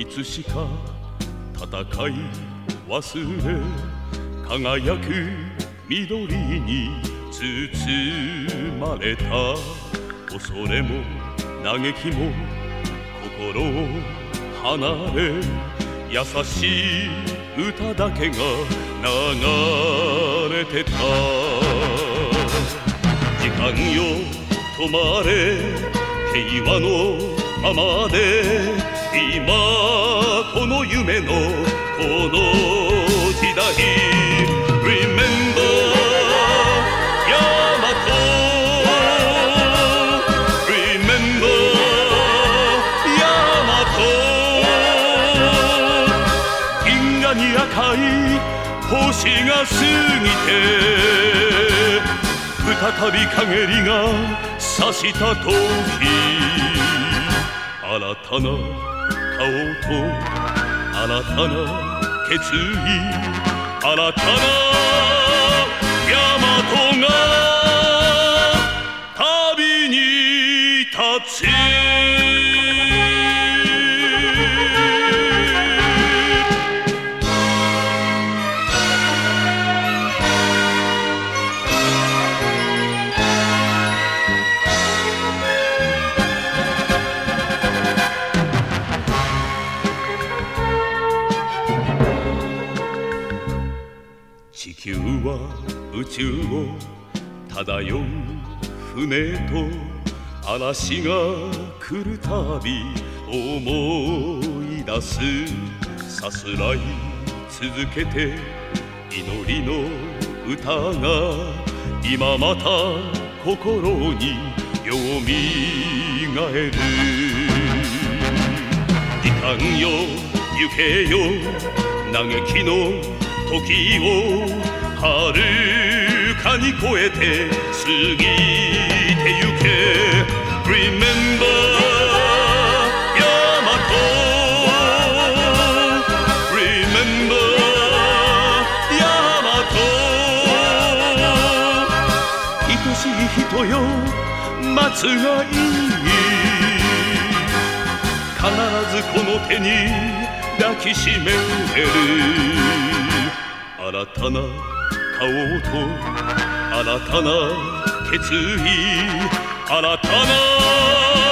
いつしか戦い忘れ輝く緑に包まれた。恐れも嘆きも心を離れ優しい歌だけが流れてた。時間よ止まれ平和のままで今の夢のこの時代。Remember ヤマト。Remember ヤマト。銀河に赤い星が過ぎて再び陰りが差した時。新たな顔と新たな決意。新たな宇宙を漂う船と嵐が来るたび思い出す。さすらい続けて祈りの歌が今また心によみがえる。時間よ行けよ嘆きの時をはるに超えて過ぎてゆけ。Remember ヤマト Remember ヤマト愛しい人よ待つがいい。必ずこの手に抱きしめる。新たな顔と新たな決意新たな